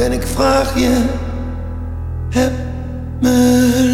En ik vraag je, heb seems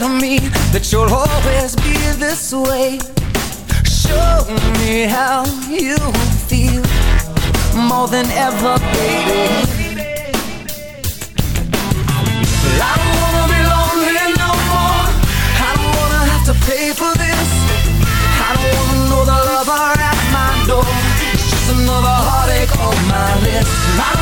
You me that you'll always be this way? Show me how you feel more than ever, baby. I don't wanna be lonely no more. I don't wanna have to pay for this. I don't wanna know the lover at my door. It's just another heartache on my list.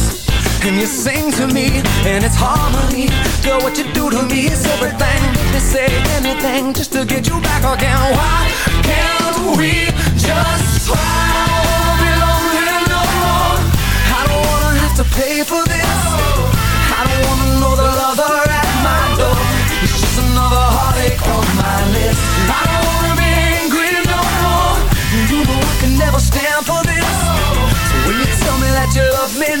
And you sing to me, and it's harmony. Girl, what you do to me is everything. They say anything just to get you back again. Why can't we just try? I don't wanna be lonely no more. I don't wanna have to pay for this. I don't wanna know the lover at my door it's just another heartache on my list I don't wanna be angry no more You know I can never stand for this So when you tell me that you love me,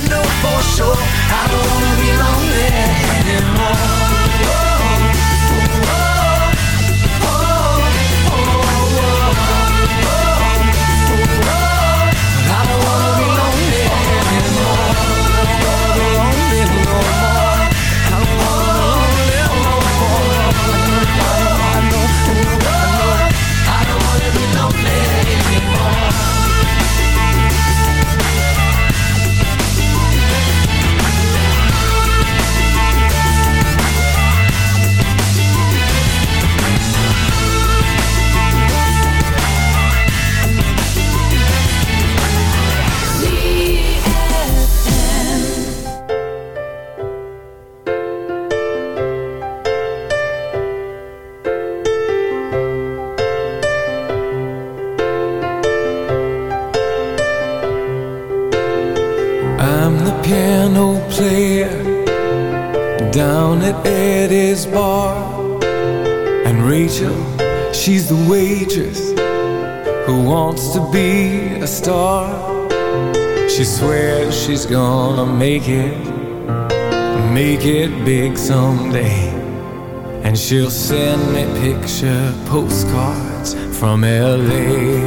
me, know for sure. I don't wanna be lonely anymore big someday. And she'll send me picture postcards from LA.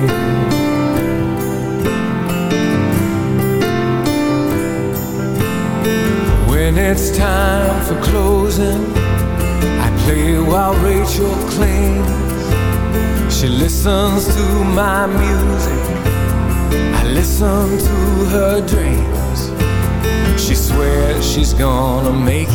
When it's time for closing, I play while Rachel cleans. She listens to my music, I listen to her dreams. She swears she's gonna make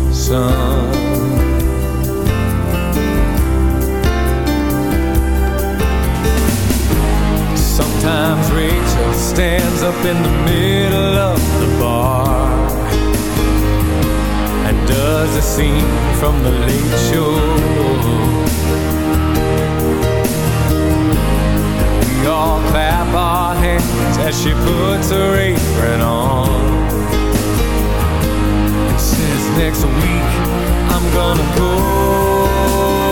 sun. Sometimes Rachel stands up in the middle of the bar and does a scene from the late show. We all clap our hands as she puts her apron on Next week I'm gonna go.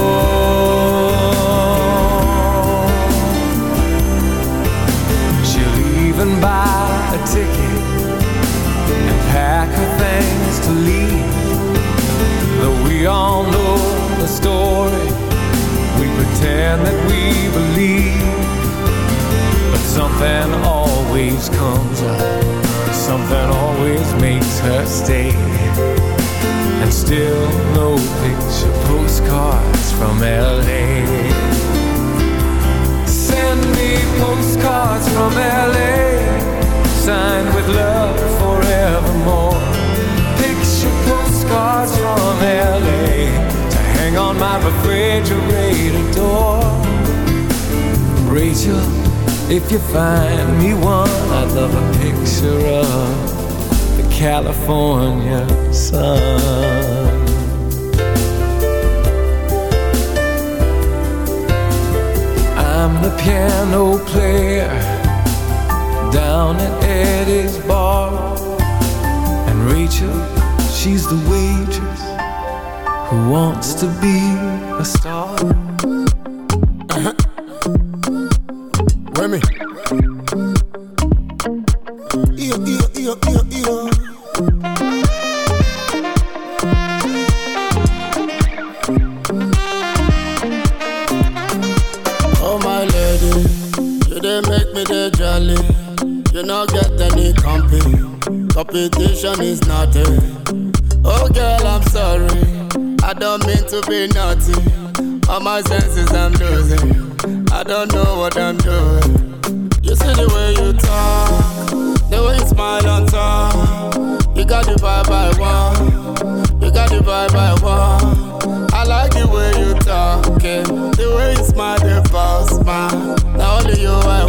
Find me one, I'd love a picture of the California sun. Got the vibe I want. You got the vibe I want. I like the way you talking, the way you smile, the false smile. Now only you I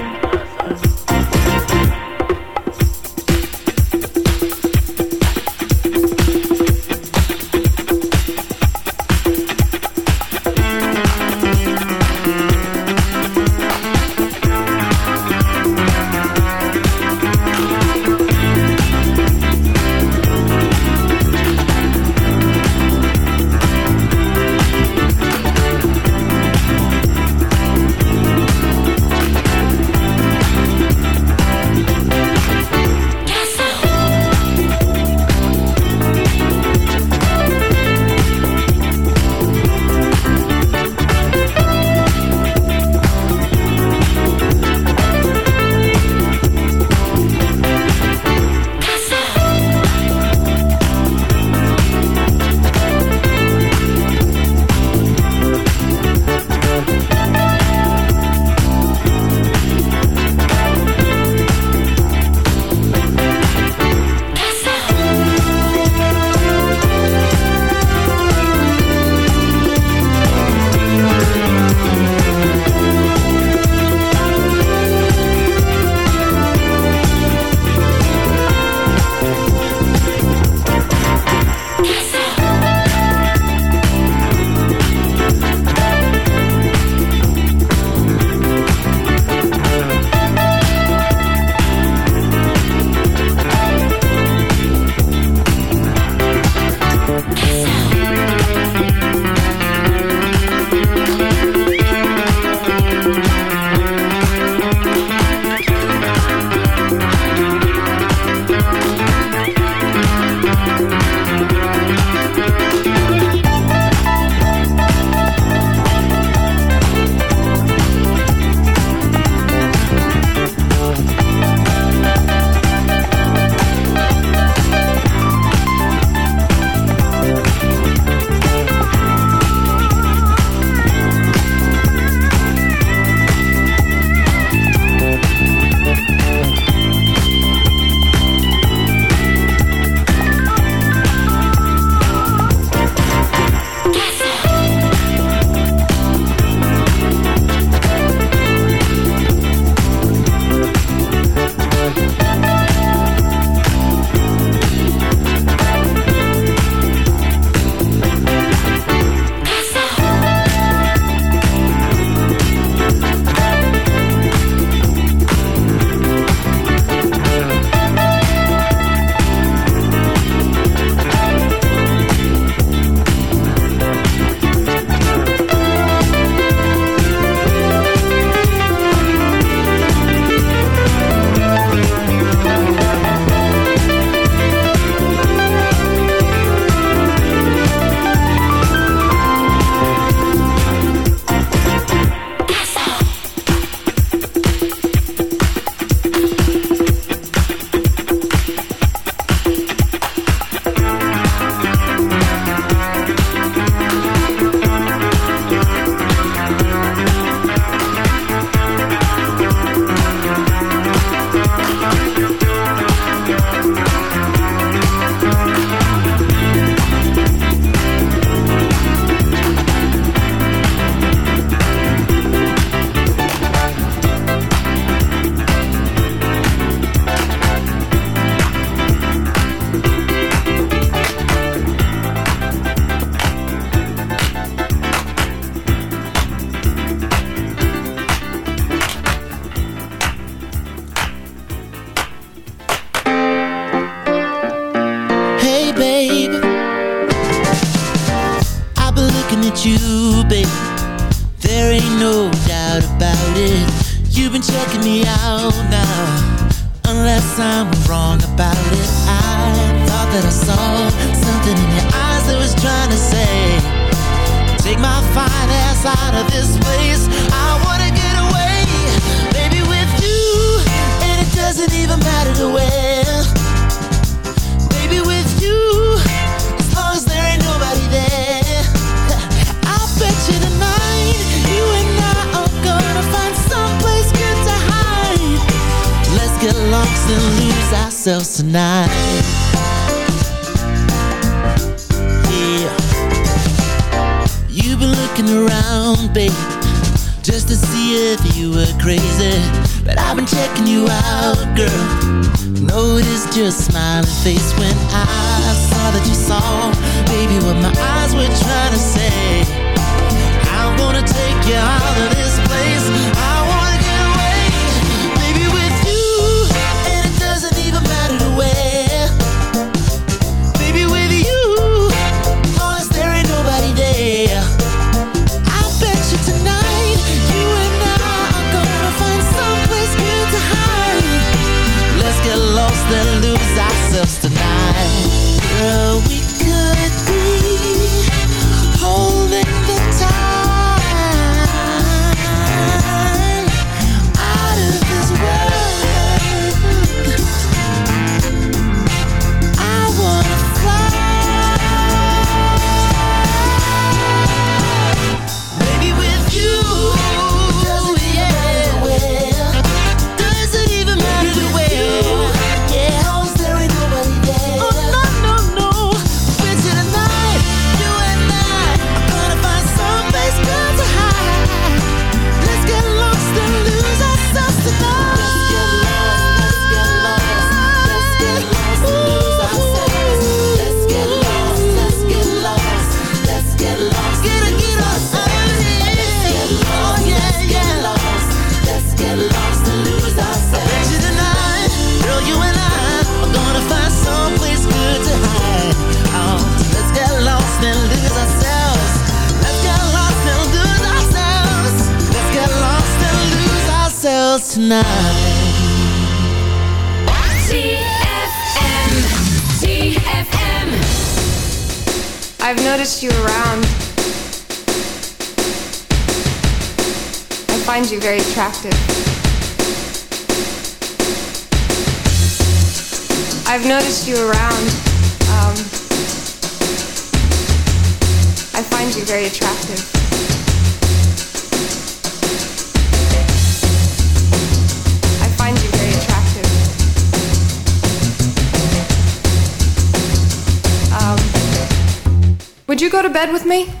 bed with me?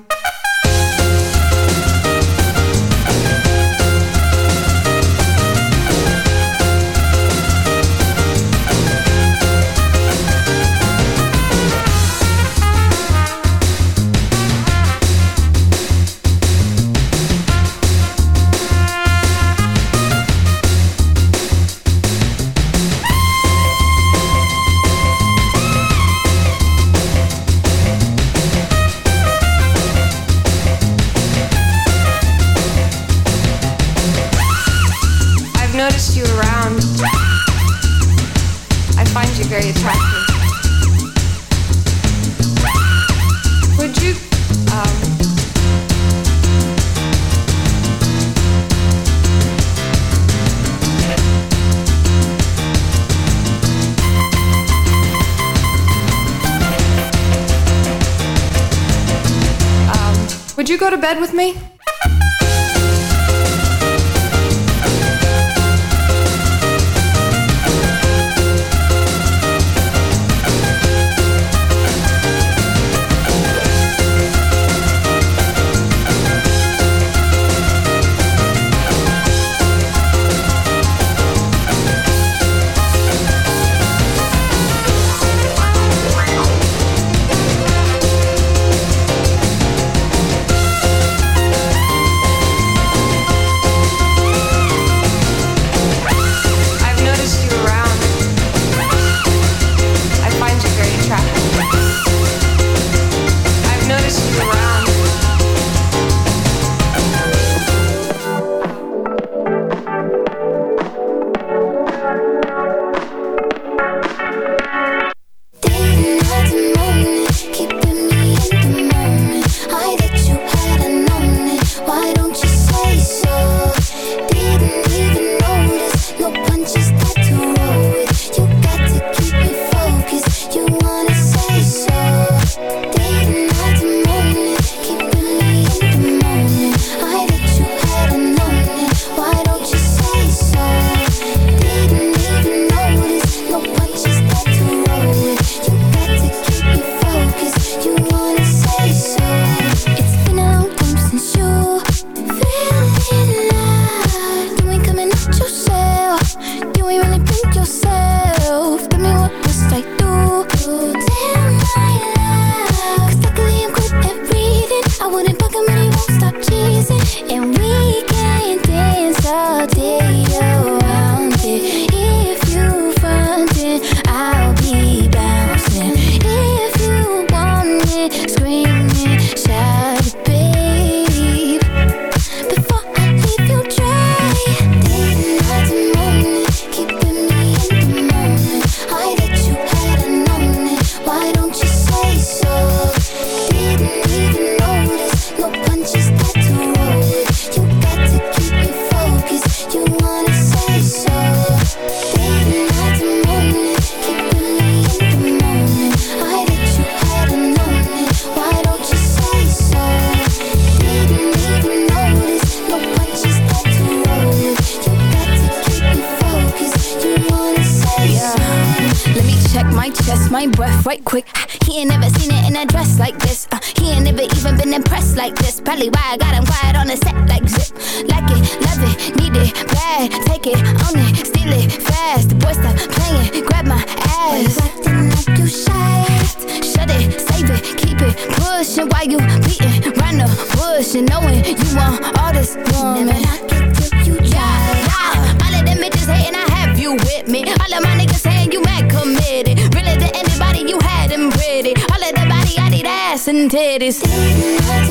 bed with me? Ass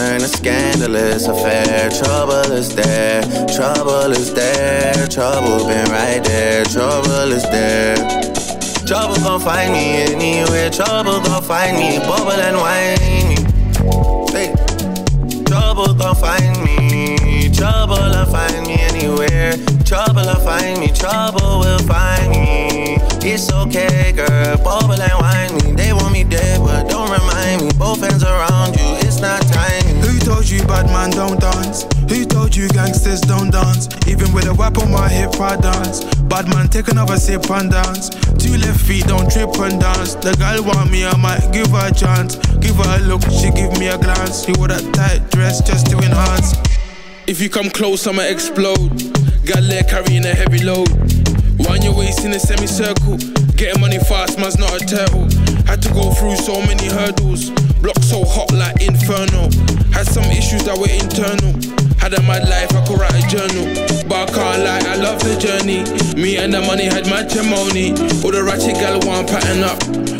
a scandalous affair. Trouble is there, trouble is there, trouble been right there, trouble is there. Trouble gon' find me anywhere, trouble gon' find me, bubble and whiny. Hey. Trouble gon' find me, trouble'll find me anywhere. Trouble'll find me, trouble will find me. It's okay, girl, bubble and whine me. They want whip on my hip, I dance. Bad man, take another sip and dance. Two left feet, don't trip and dance. The girl want me, I might give her a chance. Give her a look, she give me a glance. She wore that tight dress just to enhance. If you come close, I'ma explode. Got leg carrying a heavy load. Wind your waist in a semicircle. Getting money fast, man's not a turtle. Had to go through so many hurdles. Block so hot like inferno. Had some issues that were internal. Had a mad life, I could write a journal. But I can't lie, I love the journey. Me and the money had matrimony. All the ratchet gal want pattern up.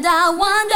and I wonder.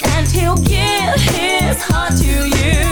and he'll give his heart to you.